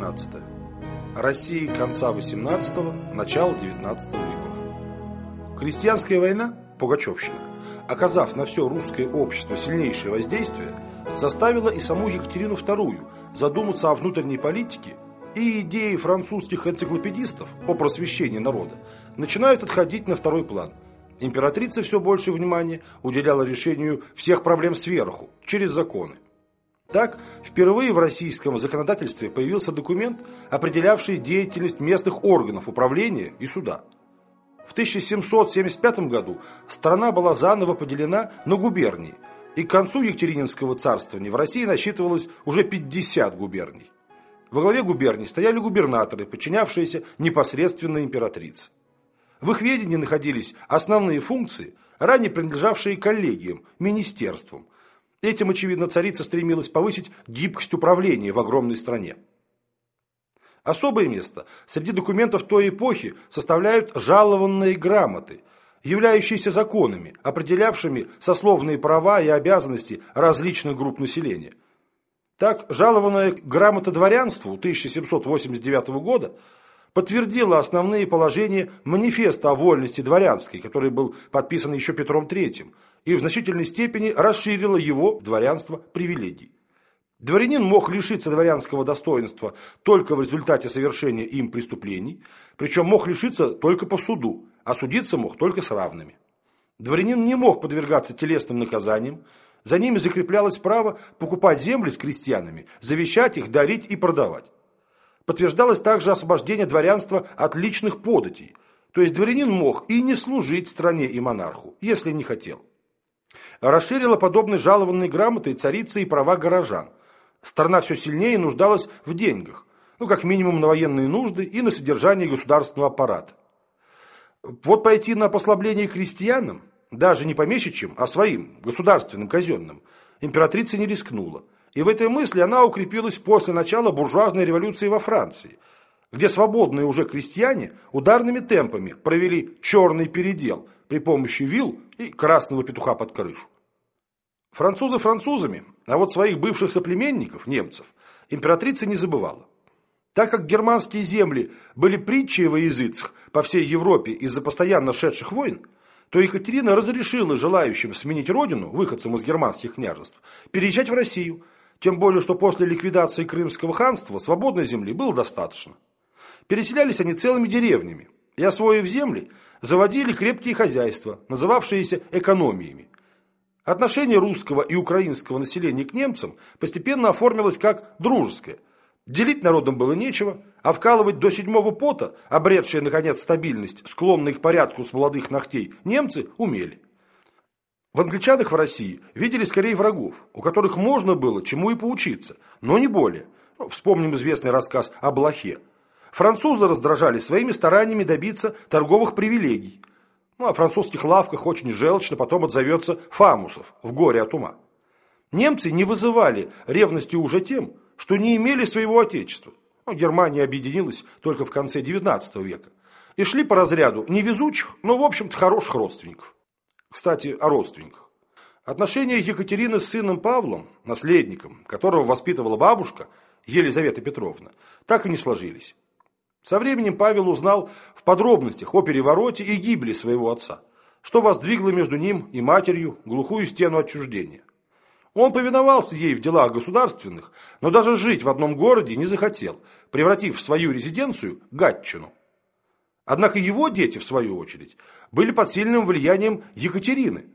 Беседа 16. России конца 18-го, начала 19 веков. Крестьянская война, Пугачевщина, оказав на все русское общество сильнейшее воздействие, заставила и саму Екатерину II задуматься о внутренней политике, и идеи французских энциклопедистов о просвещении народа начинают отходить на второй план. Императрица все больше внимания уделяла решению всех проблем сверху, через законы. Так, впервые в российском законодательстве появился документ, определявший деятельность местных органов управления и суда. В 1775 году страна была заново поделена на губернии, и к концу Екатерининского царствования в России насчитывалось уже 50 губерний. Во главе губерний стояли губернаторы, подчинявшиеся непосредственно императрице. В их ведении находились основные функции, ранее принадлежавшие коллегиям, министерствам – Этим, очевидно, царица стремилась повысить гибкость управления в огромной стране. Особое место среди документов той эпохи составляют жалованные грамоты, являющиеся законами, определявшими сословные права и обязанности различных групп населения. Так, жалованная грамота дворянству 1789 года подтвердила основные положения манифеста о вольности дворянской, который был подписан еще Петром III, и в значительной степени расширила его, дворянство, привилегий. Дворянин мог лишиться дворянского достоинства только в результате совершения им преступлений, причем мог лишиться только по суду, а судиться мог только с равными. Дворянин не мог подвергаться телесным наказаниям, за ними закреплялось право покупать земли с крестьянами, завещать их, дарить и продавать. Подтверждалось также освобождение дворянства от личных податей, то есть дворянин мог и не служить стране и монарху, если не хотел расширила подобной жалованной грамотой царица и права горожан. Страна все сильнее нуждалась в деньгах, ну, как минимум на военные нужды и на содержание государственного аппарата. Вот пойти на послабление крестьянам, даже не помещичьим, а своим, государственным, казенным, императрица не рискнула. И в этой мысли она укрепилась после начала буржуазной революции во Франции, где свободные уже крестьяне ударными темпами провели черный передел – при помощи вил и красного петуха под крышу. Французы французами, а вот своих бывших соплеменников, немцев, императрица не забывала. Так как германские земли были притчей во языцах по всей Европе из-за постоянно шедших войн, то Екатерина разрешила желающим сменить родину, выходцам из германских княжеств, переезжать в Россию, тем более, что после ликвидации Крымского ханства свободной земли было достаточно. Переселялись они целыми деревнями, и, освоив земли, заводили крепкие хозяйства, называвшиеся экономиями. Отношение русского и украинского населения к немцам постепенно оформилось как дружеское. Делить народом было нечего, а вкалывать до седьмого пота, обретшие, наконец, стабильность, склонные к порядку с молодых ногтей, немцы умели. В англичанах в России видели скорее врагов, у которых можно было чему и поучиться, но не более. Ну, вспомним известный рассказ о Блохе. Французы раздражали своими стараниями добиться торговых привилегий. Ну, о французских лавках очень желчно потом отзовется Фамусов в горе от ума. Немцы не вызывали ревности уже тем, что не имели своего отечества. Ну, Германия объединилась только в конце XIX века. И шли по разряду невезучих, но, в общем-то, хороших родственников. Кстати, о родственниках. Отношения Екатерины с сыном Павлом, наследником, которого воспитывала бабушка, Елизавета Петровна, так и не сложились. Со временем Павел узнал в подробностях о перевороте и гибели своего отца, что воздвигло между ним и матерью глухую стену отчуждения. Он повиновался ей в делах государственных, но даже жить в одном городе не захотел, превратив в свою резиденцию Гатчину. Однако его дети, в свою очередь, были под сильным влиянием Екатерины.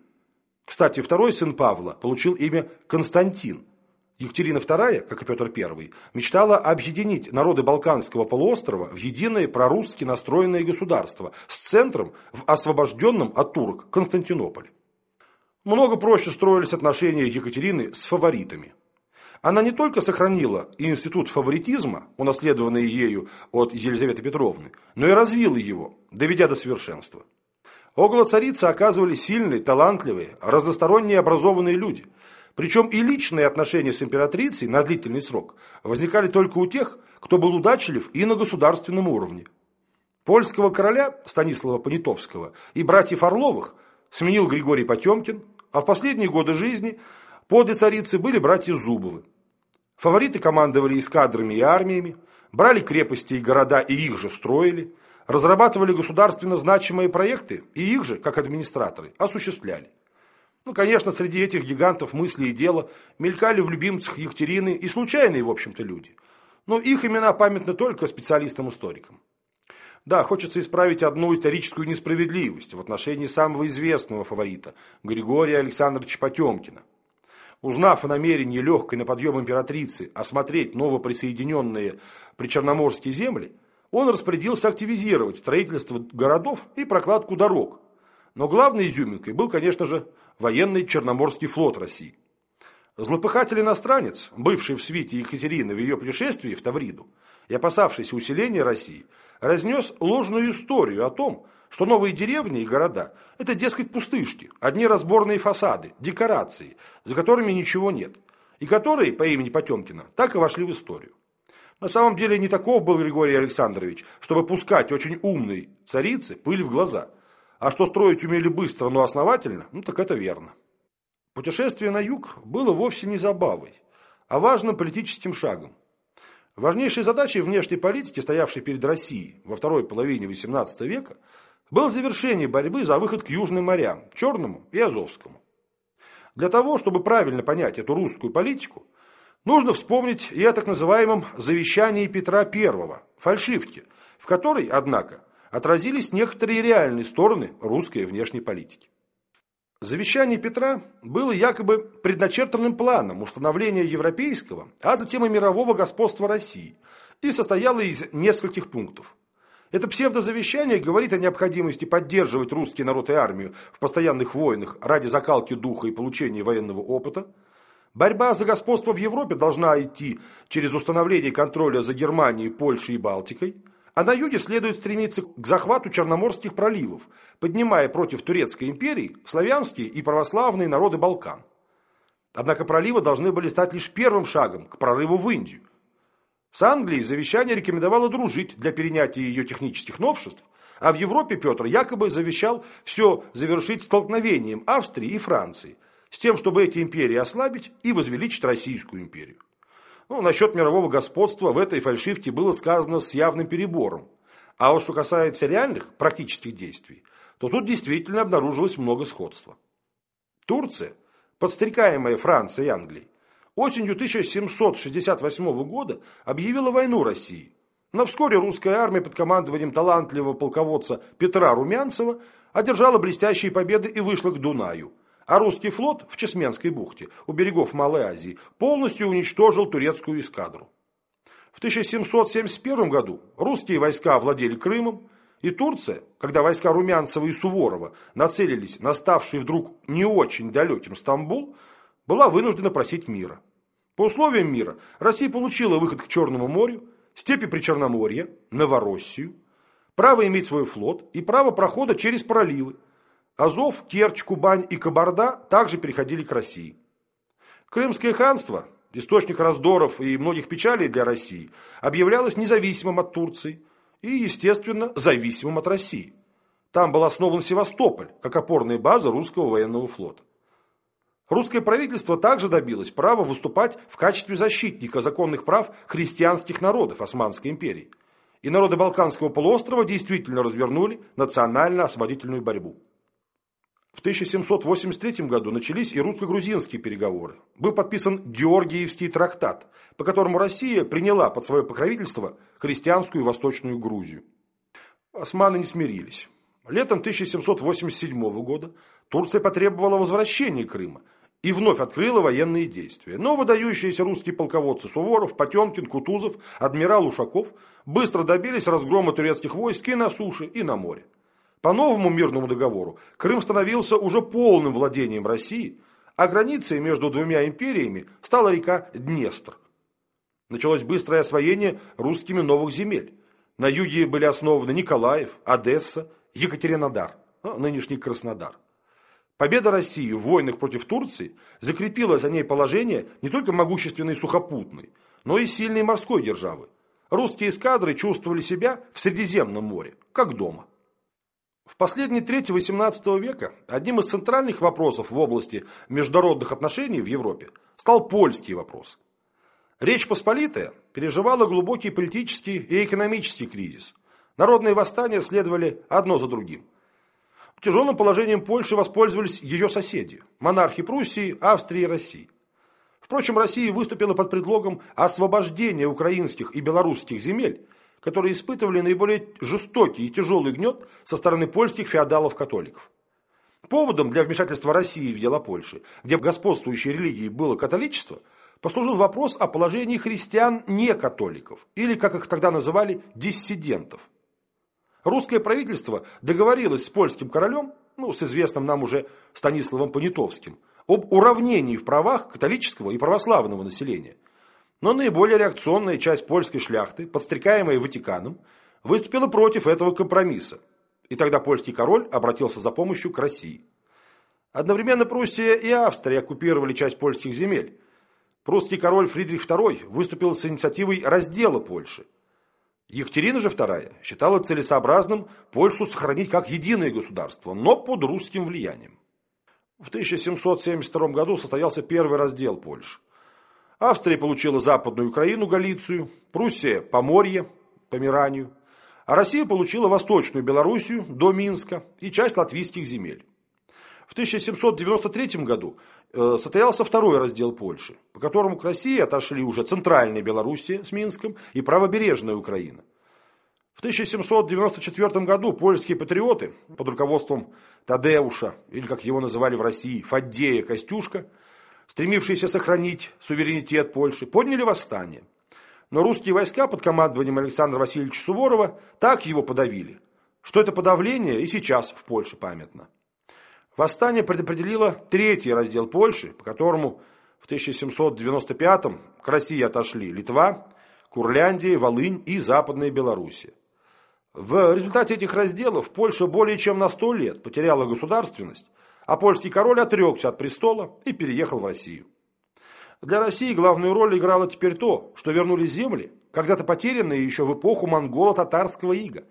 Кстати, второй сын Павла получил имя Константин – Екатерина II, как и Петр I, мечтала объединить народы Балканского полуострова в единое прорусски настроенное государство с центром в освобожденном от турок Константинополе. Много проще строились отношения Екатерины с фаворитами. Она не только сохранила институт фаворитизма, унаследованный ею от Елизаветы Петровны, но и развила его, доведя до совершенства. Около царицы оказывались сильные, талантливые, разносторонне образованные люди – причем и личные отношения с императрицей на длительный срок возникали только у тех, кто был удачлив и на государственном уровне. Польского короля Станислава Понятовского и братьев Орловых сменил Григорий Потемкин, а в последние годы жизни подле царицы были братья Зубовы. Фавориты командовали эскадрами и армиями, брали крепости и города и их же строили, разрабатывали государственно значимые проекты и их же, как администраторы, осуществляли. Ну, конечно, среди этих гигантов мысли и дела мелькали в любимцах Екатерины и случайные, в общем-то, люди. Но их имена памятны только специалистам-историкам. Да, хочется исправить одну историческую несправедливость в отношении самого известного фаворита – Григория Александровича Потемкина. Узнав о намерении легкой на подъем императрицы осмотреть новоприсоединенные причерноморские земли, он распорядился активизировать строительство городов и прокладку дорог. Но главной изюминкой был, конечно же, военный Черноморский флот России. Злопыхатель-иностранец, бывший в свите Екатерины в ее путешествии в Тавриду и опасавшийся усиления России, разнес ложную историю о том, что новые деревни и города – это, дескать, пустышки, одни разборные фасады, декорации, за которыми ничего нет, и которые, по имени Потемкина, так и вошли в историю. На самом деле не таков был Григорий Александрович, чтобы пускать очень умной царице пыль в глаза. А что строить умели быстро, но основательно, ну так это верно. Путешествие на юг было вовсе не забавой, а важным политическим шагом. Важнейшей задачей внешней политики, стоявшей перед Россией во второй половине XVIII века, было завершение борьбы за выход к южным морям, Черному и Азовскому. Для того, чтобы правильно понять эту русскую политику, нужно вспомнить и о так называемом «завещании Петра I» – фальшивке, в которой, однако, отразились некоторые реальные стороны русской внешней политики. Завещание Петра было якобы предначертанным планом установления европейского, а затем и мирового господства России и состояло из нескольких пунктов. Это псевдозавещание говорит о необходимости поддерживать русский народ и армию в постоянных войнах ради закалки духа и получения военного опыта. Борьба за господство в Европе должна идти через установление контроля за Германией, Польшей и Балтикой – а на юге следует стремиться к захвату Черноморских проливов, поднимая против Турецкой империи славянские и православные народы Балкан. Однако проливы должны были стать лишь первым шагом к прорыву в Индию. С Англией завещание рекомендовало дружить для перенятия ее технических новшеств, а в Европе Петр якобы завещал все завершить столкновением Австрии и Франции, с тем, чтобы эти империи ослабить и возвеличить Российскую империю. Ну, насчет мирового господства в этой фальшивке было сказано с явным перебором. А вот что касается реальных, практических действий, то тут действительно обнаружилось много сходства. Турция, подстрекаемая Францией и Англией, осенью 1768 года объявила войну России. Но вскоре русская армия под командованием талантливого полководца Петра Румянцева одержала блестящие победы и вышла к Дунаю – а русский флот в Чесменской бухте у берегов Малой Азии полностью уничтожил турецкую эскадру. В 1771 году русские войска овладели Крымом, и Турция, когда войска Румянцева и Суворова нацелились на ставший вдруг не очень далеким Стамбул, была вынуждена просить мира. По условиям мира Россия получила выход к Черному морю, степи Причерноморья, Новороссию, право иметь свой флот и право прохода через проливы, Азов, Керчь, Кубань и Кабарда также переходили к России. Крымское ханство, источник раздоров и многих печалей для России, объявлялось независимым от Турции и, естественно, зависимым от России. Там был основан Севастополь, как опорная база русского военного флота. Русское правительство также добилось права выступать в качестве защитника законных прав христианских народов Османской империи. И народы Балканского полуострова действительно развернули национально-освободительную борьбу. В 1783 году начались и русско-грузинские переговоры. Был подписан Георгиевский трактат, по которому Россия приняла под свое покровительство христианскую и восточную Грузию. Османы не смирились. Летом 1787 года Турция потребовала возвращения Крыма и вновь открыла военные действия. Но выдающиеся русские полководцы Суворов, Потемкин, Кутузов, адмирал Ушаков быстро добились разгрома турецких войск и на суше, и на море. По новому мирному договору Крым становился уже полным владением России, а границей между двумя империями стала река Днестр. Началось быстрое освоение русскими новых земель. На юге были основаны Николаев, Одесса, Екатеринодар, а нынешний Краснодар. Победа России в войнах против Турции закрепила за ней положение не только могущественной сухопутной, но и сильной морской державы. Русские эскадры чувствовали себя в Средиземном море, как дома. В последней трети XVIII века одним из центральных вопросов в области международных отношений в Европе стал польский вопрос. Речь Посполитая переживала глубокий политический и экономический кризис. Народные восстания следовали одно за другим. Тяжелым положением Польши воспользовались ее соседи – монархи Пруссии, Австрии и России. Впрочем, Россия выступила под предлогом освобождения украинских и белорусских земель, которые испытывали наиболее жестокий и тяжелый гнет со стороны польских феодалов-католиков. Поводом для вмешательства России в дела Польши, где господствующей религией было католичество, послужил вопрос о положении христиан-некатоликов, или, как их тогда называли, диссидентов. Русское правительство договорилось с польским королем, ну, с известным нам уже Станиславом Понятовским, об уравнении в правах католического и православного населения. Но наиболее реакционная часть польской шляхты, подстрекаемая Ватиканом, выступила против этого компромисса, и тогда польский король обратился за помощью к России. Одновременно Пруссия и Австрия оккупировали часть польских земель. Прусский король Фридрих II выступил с инициативой раздела Польши. Екатерина же II считала целесообразным Польшу сохранить как единое государство, но под русским влиянием. В 1772 году состоялся первый раздел Польши. Австрия получила Западную Украину, Галицию, Пруссия – Поморье, Померанию – а Россия получила Восточную Белоруссию до Минска и часть латвийских земель. В 1793 году э, состоялся второй раздел Польши, по которому к России отошли уже Центральная Белоруссия с Минском и правобережная Украина. В 1794 году польские патриоты под руководством Тадеуша, или как его называли в России, Фаддея Костюшка, стремившиеся сохранить суверенитет Польши, подняли восстание – но русские войска под командованием Александра Васильевича Суворова так его подавили, что это подавление и сейчас в Польше памятно. Восстание предопределило третий раздел Польши, по которому в 1795-м к России отошли Литва, Курляндия, Волынь и Западная Белоруссия. В результате этих разделов Польша более чем на сто лет потеряла государственность, а польский король отрекся от престола и переехал в Россию. Для России главную роль играло теперь то, что вернулись земли, когда-то потерянные еще в эпоху монголо-татарского ига.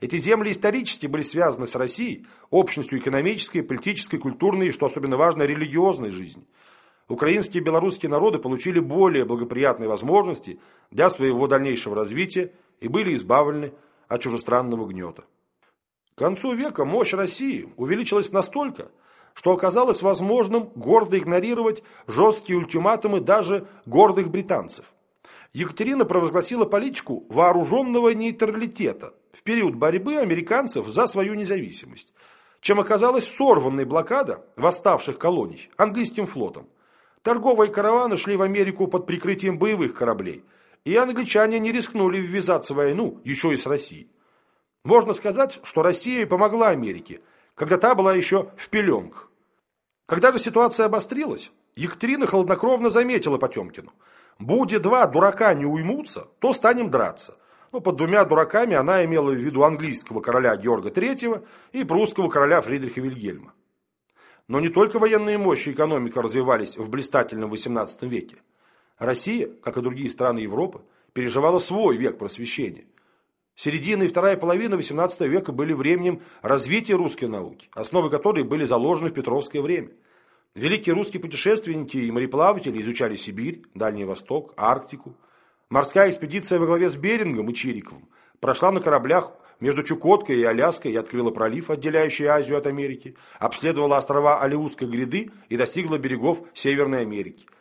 Эти земли исторически были связаны с Россией, общностью экономической, политической, культурной и, что особенно важно, религиозной жизни. Украинские и белорусские народы получили более благоприятные возможности для своего дальнейшего развития и были избавлены от чужестранного гнета. К концу века мощь России увеличилась настолько, что оказалось возможным гордо игнорировать жесткие ультиматумы даже гордых британцев. Екатерина провозгласила политику вооруженного нейтралитета в период борьбы американцев за свою независимость, чем оказалась сорванной блокада восставших колоний английским флотом. Торговые караваны шли в Америку под прикрытием боевых кораблей, и англичане не рискнули ввязаться в войну еще и с Россией. Можно сказать, что Россия помогла Америке, когда та была еще в пеленках. Когда же ситуация обострилась, Екатерина холоднокровно заметила Потемкину. «Будет два дурака не уймутся, то станем драться». Ну, под двумя дураками она имела в виду английского короля Георга III и прусского короля Фридриха Вильгельма. Но не только военные мощи и экономика развивались в блистательном XVIII веке. Россия, как и другие страны Европы, переживала свой век просвещения – Середина и вторая половина XVIII века были временем развития русской науки, основы которой были заложены в Петровское время. Великие русские путешественники и мореплаватели изучали Сибирь, Дальний Восток, Арктику. Морская экспедиция во главе с Берингом и Чириковым прошла на кораблях между Чукоткой и Аляской и открыла пролив, отделяющий Азию от Америки, обследовала острова Алиутской гряды и достигла берегов Северной Америки –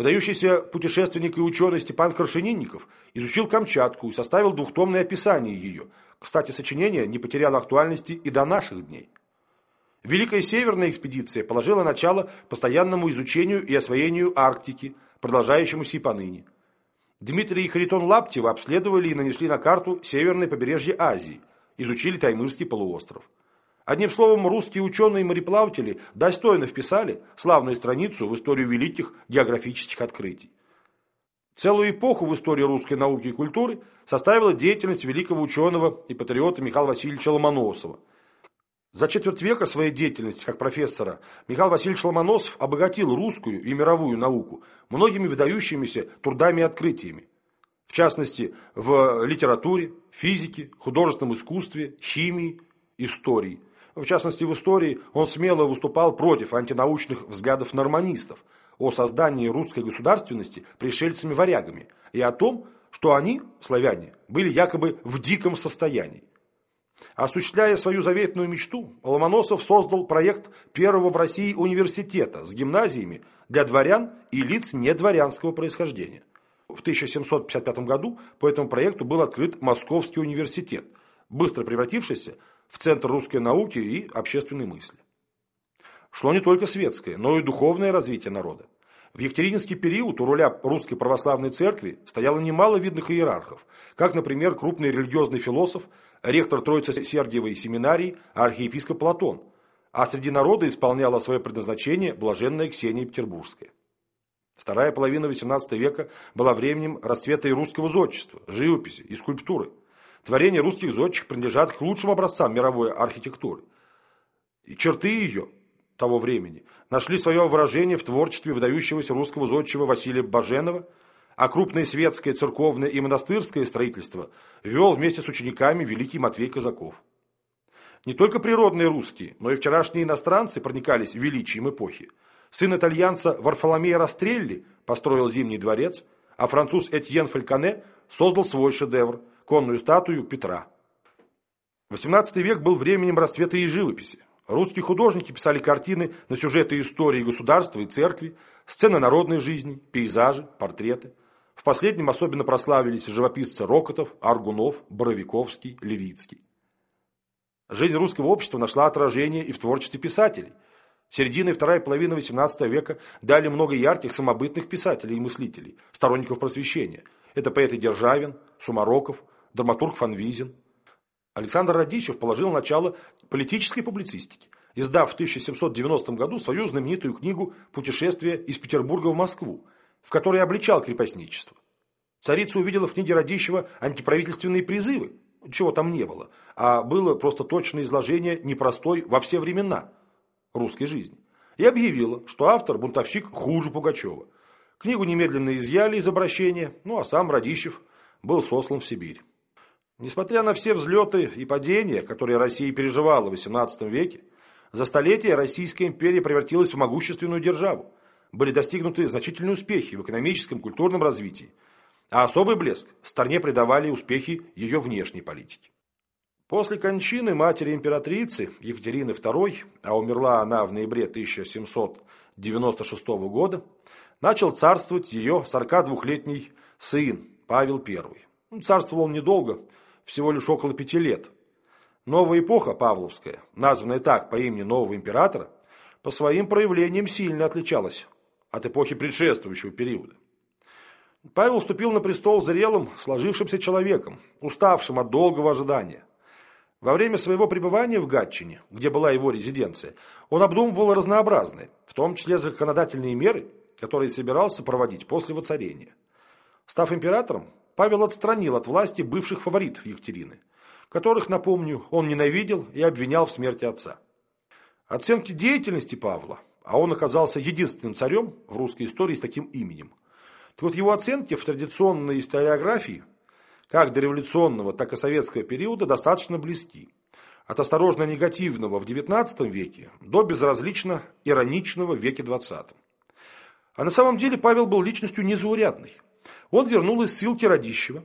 Выдающийся путешественник и ученый Степан Крашенинников изучил Камчатку и составил двухтомное описание ее. Кстати, сочинение не потеряло актуальности и до наших дней. Великая Северная экспедиция положила начало постоянному изучению и освоению Арктики, продолжающемуся и поныне. Дмитрий и Харитон Лаптева обследовали и нанесли на карту северное побережье Азии, изучили Таймырский полуостров. Одним словом, русские ученые и мореплаватели достойно вписали славную страницу в историю великих географических открытий. Целую эпоху в истории русской науки и культуры составила деятельность великого ученого и патриота Михаила Васильевича Ломоносова. За четверть века своей деятельности как профессора Михаил Васильевич Ломоносов обогатил русскую и мировую науку многими выдающимися трудами и открытиями. В частности, в литературе, физике, художественном искусстве, химии, истории – в частности в истории, он смело выступал против антинаучных взглядов норманистов, о создании русской государственности пришельцами-варягами и о том, что они, славяне, были якобы в диком состоянии. Осуществляя свою заветную мечту, Ломоносов создал проект первого в России университета с гимназиями для дворян и лиц недворянского происхождения. В 1755 году по этому проекту был открыт Московский университет, быстро превратившийся в центр русской науки и общественной мысли. Шло не только светское, но и духовное развитие народа. В Екатерининский период у руля Русской Православной Церкви стояло немало видных иерархов, как, например, крупный религиозный философ, ректор Троицы Сергиевой семинарии, архиепископ Платон, а среди народа исполняла свое предназначение блаженная Ксения Петербургская. Вторая половина XVIII века была временем расцвета и русского зодчества, живописи и скульптуры. Творения русских зодчих принадлежат к лучшим образцам мировой архитектуры. И черты ее – того времени нашли свое выражение в творчестве выдающегося русского зодчего Василия Баженова, а крупное светское, церковное и монастырское строительство вел вместе с учениками великий Матвей Казаков. Не только природные русские, но и вчерашние иностранцы проникались величием эпохи. Сын итальянца Варфоломея Растрелли построил Зимний дворец, а француз Этьен Фальконе создал свой шедевр – конную статую Петра. XVIII век был временем расцвета и живописи. Русские художники писали картины на сюжеты истории государства и церкви, сцены народной жизни, пейзажи, портреты. В последнем особенно прославились живописцы Рокотов, Аргунов, Боровиковский, Левицкий. Жизнь русского общества нашла отражение и в творчестве писателей. Середина и вторая половина XVIII века дали много ярких самобытных писателей и мыслителей, сторонников просвещения. Это поэты Державин, Сумароков, драматург Фанвизин, Александр Радищев положил начало политической публицистике, издав в 1790 году свою знаменитую книгу «Путешествие из Петербурга в Москву», в которой обличал крепостничество. Царица увидела в книге Радищева антиправительственные призывы, чего там не было, а было просто точное изложение непростой во все времена русской жизни, и объявила, что автор – бунтовщик хуже Пугачева. Книгу немедленно изъяли из обращения, ну а сам Радищев был сослан в Сибирь. Несмотря на все взлеты и падения, которые Россия переживала в XVIII веке, за столетия Российская империя превратилась в могущественную державу. Были достигнуты значительные успехи в экономическом, культурном развитии, а особый блеск стране придавали успехи ее внешней политики. После кончины матери императрицы Екатерины II, а умерла она в ноябре 1796 года, начал царствовать ее 42-летний сын Павел I. Царствовал он недолго, всего лишь около пяти лет. Новая эпоха Павловская, названная так по имени нового императора, по своим проявлениям сильно отличалась от эпохи предшествующего периода. Павел вступил на престол зрелым, сложившимся человеком, уставшим от долгого ожидания. Во время своего пребывания в Гатчине, где была его резиденция, он обдумывал разнообразные, в том числе законодательные меры, которые собирался проводить после воцарения. Став императором, Павел отстранил от власти бывших фаворитов Екатерины, которых, напомню, он ненавидел и обвинял в смерти отца. Оценки деятельности Павла, а он оказался единственным царем в русской истории с таким именем. Так вот его оценки в традиционной историографии, как дореволюционного, так и советского периода, достаточно близки. От осторожно негативного в XIX веке до безразлично ироничного в веке XX. А на самом деле Павел был личностью незаурядной – он вернул из ссылки Радищева,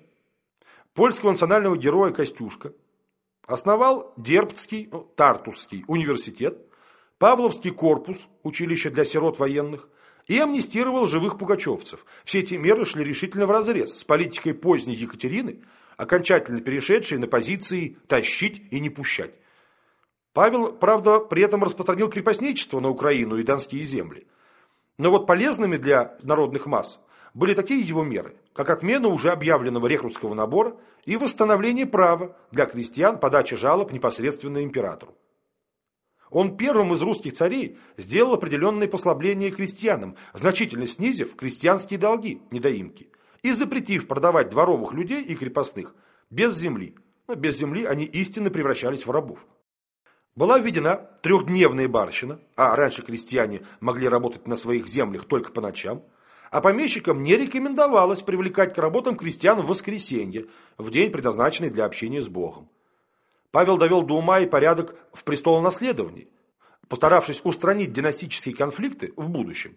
польского национального героя Костюшка, основал Дербцкий, ну, Тартусский университет, Павловский корпус, училище для сирот военных, и амнистировал живых пугачевцев. Все эти меры шли решительно вразрез с политикой поздней Екатерины, окончательно перешедшей на позиции «тащить и не пущать». Павел, правда, при этом распространил крепостничество на Украину и донские земли. Но вот полезными для народных масс были такие его меры, как отмена уже объявленного рекрутского набора и восстановление права для крестьян подачи жалоб непосредственно императору. Он первым из русских царей сделал определенные послабления крестьянам, значительно снизив крестьянские долги, недоимки, и запретив продавать дворовых людей и крепостных без земли. Но без земли они истинно превращались в рабов. Была введена трехдневная барщина, а раньше крестьяне могли работать на своих землях только по ночам – а помещикам не рекомендовалось привлекать к работам крестьян в воскресенье, в день, предназначенный для общения с Богом. Павел довел до ума и порядок в престолонаследовании, постаравшись устранить династические конфликты в будущем.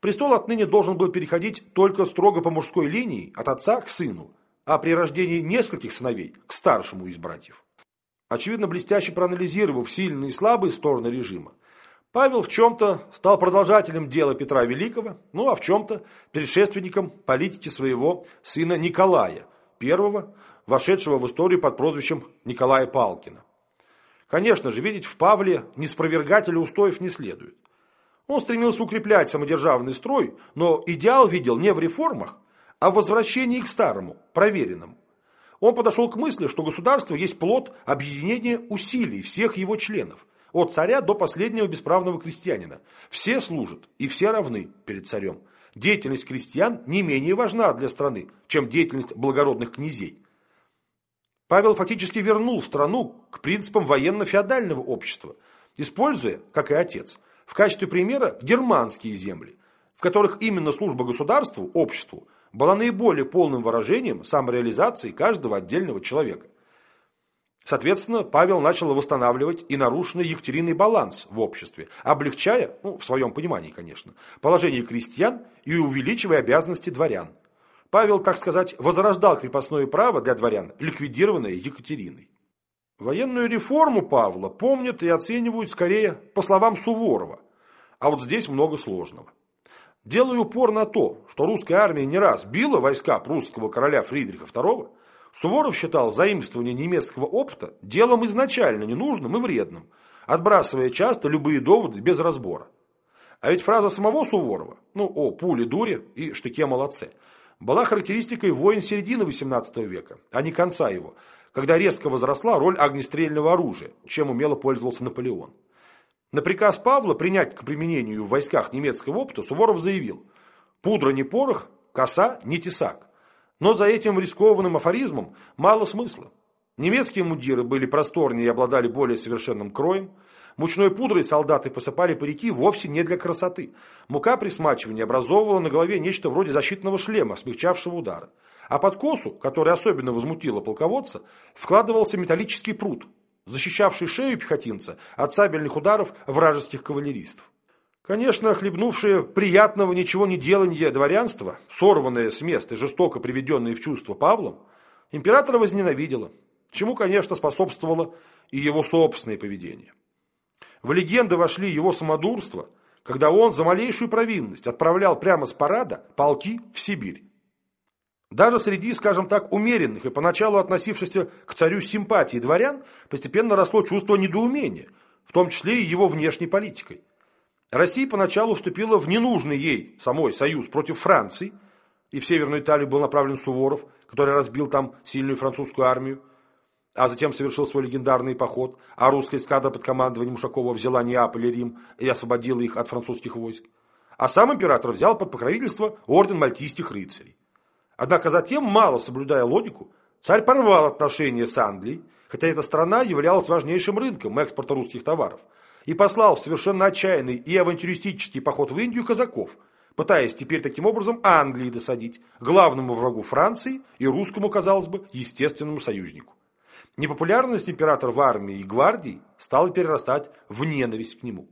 Престол отныне должен был переходить только строго по мужской линии, от отца к сыну, а при рождении нескольких сыновей – к старшему из братьев. Очевидно, блестяще проанализировав сильные и слабые стороны режима, Павел в чем-то стал продолжателем дела Петра Великого, ну а в чем-то предшественником политики своего сына Николая, первого, вошедшего в историю под прозвищем Николая Палкина. Конечно же, видеть в Павле неспровергателя устоев не следует. Он стремился укреплять самодержавный строй, но идеал видел не в реформах, а в возвращении к старому, проверенному. Он подошел к мысли, что государство есть плод объединения усилий всех его членов, от царя до последнего бесправного крестьянина. Все служат и все равны перед царем. Деятельность крестьян не менее важна для страны, чем деятельность благородных князей. Павел фактически вернул страну к принципам военно-феодального общества, используя, как и отец, в качестве примера германские земли, в которых именно служба государству, обществу, была наиболее полным выражением самореализации каждого отдельного человека. Соответственно, Павел начал восстанавливать и нарушенный Екатериной баланс в обществе, облегчая, ну, в своем понимании, конечно, положение крестьян и увеличивая обязанности дворян. Павел, так сказать, возрождал крепостное право для дворян, ликвидированное Екатериной. Военную реформу Павла помнят и оценивают скорее по словам Суворова, а вот здесь много сложного. Делая упор на то, что русская армия не раз била войска прусского короля Фридриха II, Суворов считал заимствование немецкого опыта делом изначально ненужным и вредным, отбрасывая часто любые доводы без разбора. А ведь фраза самого Суворова, ну, о пуле дуре и штыке молодце, была характеристикой войн середины XVIII века, а не конца его, когда резко возросла роль огнестрельного оружия, чем умело пользовался Наполеон. На приказ Павла принять к применению в войсках немецкого опыта Суворов заявил «Пудра не порох, коса не тесак». Но за этим рискованным афоризмом мало смысла. Немецкие мундиры были просторнее и обладали более совершенным кроем, Мучной пудрой солдаты посыпали парики вовсе не для красоты. Мука при смачивании образовывала на голове нечто вроде защитного шлема, смягчавшего удары. А под косу, которая особенно возмутила полководца, вкладывался металлический пруд, защищавший шею пехотинца от сабельных ударов вражеских кавалеристов. Конечно, хлебнувшее приятного ничего не деланье дворянство, сорванное с места и жестоко приведенное в чувство Павлом, императора возненавидела, чему, конечно, способствовало и его собственное поведение. В легенды вошли его самодурство, когда он за малейшую провинность отправлял прямо с парада полки в Сибирь. Даже среди, скажем так, умеренных и поначалу относившихся к царю симпатии дворян постепенно росло чувство недоумения, в том числе и его внешней политикой. Россия поначалу вступила в ненужный ей самой союз против Франции, и в Северную Италию был направлен Суворов, который разбил там сильную французскую армию а затем совершил свой легендарный поход, а русская эскадра под командованием Ушакова взяла Неаполь и Рим и освободила их от французских войск. А сам император взял под покровительство орден мальтийских рыцарей. Однако затем, мало соблюдая логику, царь порвал отношения с Англией, хотя эта страна являлась важнейшим рынком экспорта русских товаров, и послал в совершенно отчаянный и авантюристический поход в Индию казаков, пытаясь теперь таким образом Англии досадить, главному врагу Франции и русскому, казалось бы, естественному союзнику. Непопулярность императора в армии и гвардии стала перерастать в ненависть к нему.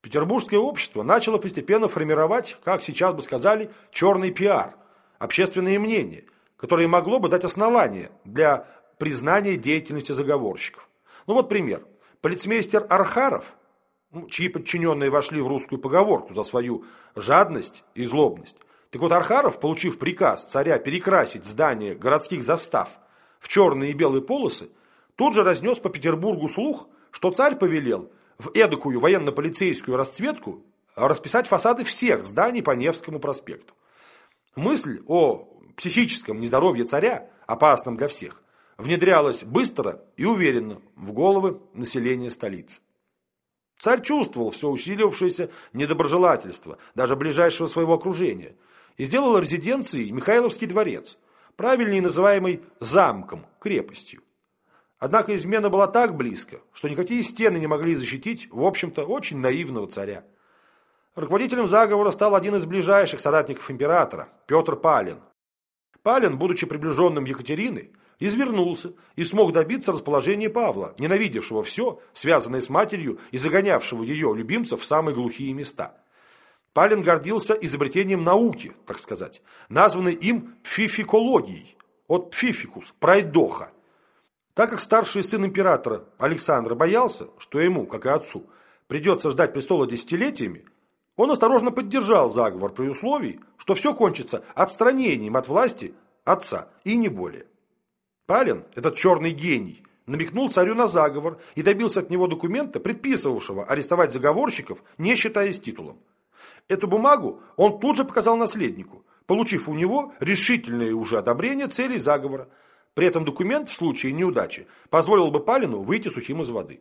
Петербургское общество начало постепенно формировать, как сейчас бы сказали, черный пиар, общественное мнение, которое могло бы дать основание для признания деятельности заговорщиков. Ну вот пример. Полицмейстер Архаров, ну, чьи подчиненные вошли в русскую поговорку за свою жадность и злобность. Так вот Архаров, получив приказ царя перекрасить здание городских застав в черные и белые полосы, тут же разнес по Петербургу слух, что царь повелел в эдакую военно-полицейскую расцветку расписать фасады всех зданий по Невскому проспекту. Мысль о психическом нездоровье царя, опасном для всех, внедрялась быстро и уверенно в головы населения столицы. Царь чувствовал все усилившееся недоброжелательство, даже ближайшего своего окружения, и сделал резиденцией Михайловский дворец, правильнее называемый замком, крепостью. Однако измена была так близко, что никакие стены не могли защитить, в общем-то, очень наивного царя. Руководителем заговора стал один из ближайших соратников императора, Петр Палин. Палин, будучи приближенным Екатерины, извернулся и смог добиться расположения Павла, ненавидевшего все, связанное с матерью и загонявшего ее любимцев в самые глухие места. Палин гордился изобретением науки, так сказать, названной им пфификологией, от пфификус, пройдоха. Так как старший сын императора Александра боялся, что ему, как и отцу, придется ждать престола десятилетиями, он осторожно поддержал заговор при условии, что все кончится отстранением от власти отца и не более. Палин, этот черный гений, намекнул царю на заговор и добился от него документа, предписывавшего арестовать заговорщиков, не считаясь титулом. Эту бумагу он тут же показал наследнику, получив у него решительное уже одобрение целей заговора. При этом документ в случае неудачи позволил бы Палину выйти сухим из воды.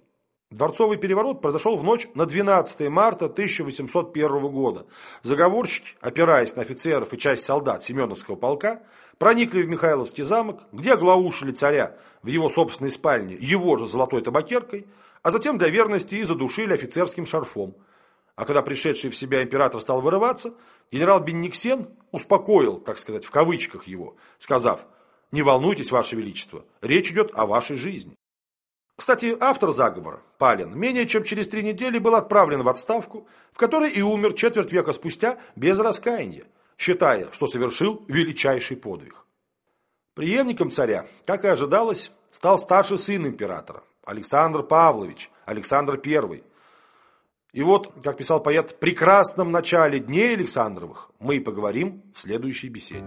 Дворцовый переворот произошел в ночь на 12 марта 1801 года. Заговорщики, опираясь на офицеров и часть солдат Семеновского полка, проникли в Михайловский замок, где оглаушили царя в его собственной спальне его же золотой табакеркой, а затем для верности и задушили офицерским шарфом. А когда пришедший в себя император стал вырываться, генерал Бенниксен успокоил, так сказать, в кавычках его, сказав, «Не волнуйтесь, Ваше Величество, речь идет о вашей жизни». Кстати, автор заговора, Палин, менее чем через три недели был отправлен в отставку, в которой и умер четверть века спустя без раскаяния, считая, что совершил величайший подвиг. Преемником царя, как и ожидалось, стал старший сын императора, Александр Павлович, Александр I. И вот, как писал поэт, прекрасном начале дней Александровых мы и поговорим в следующей беседе.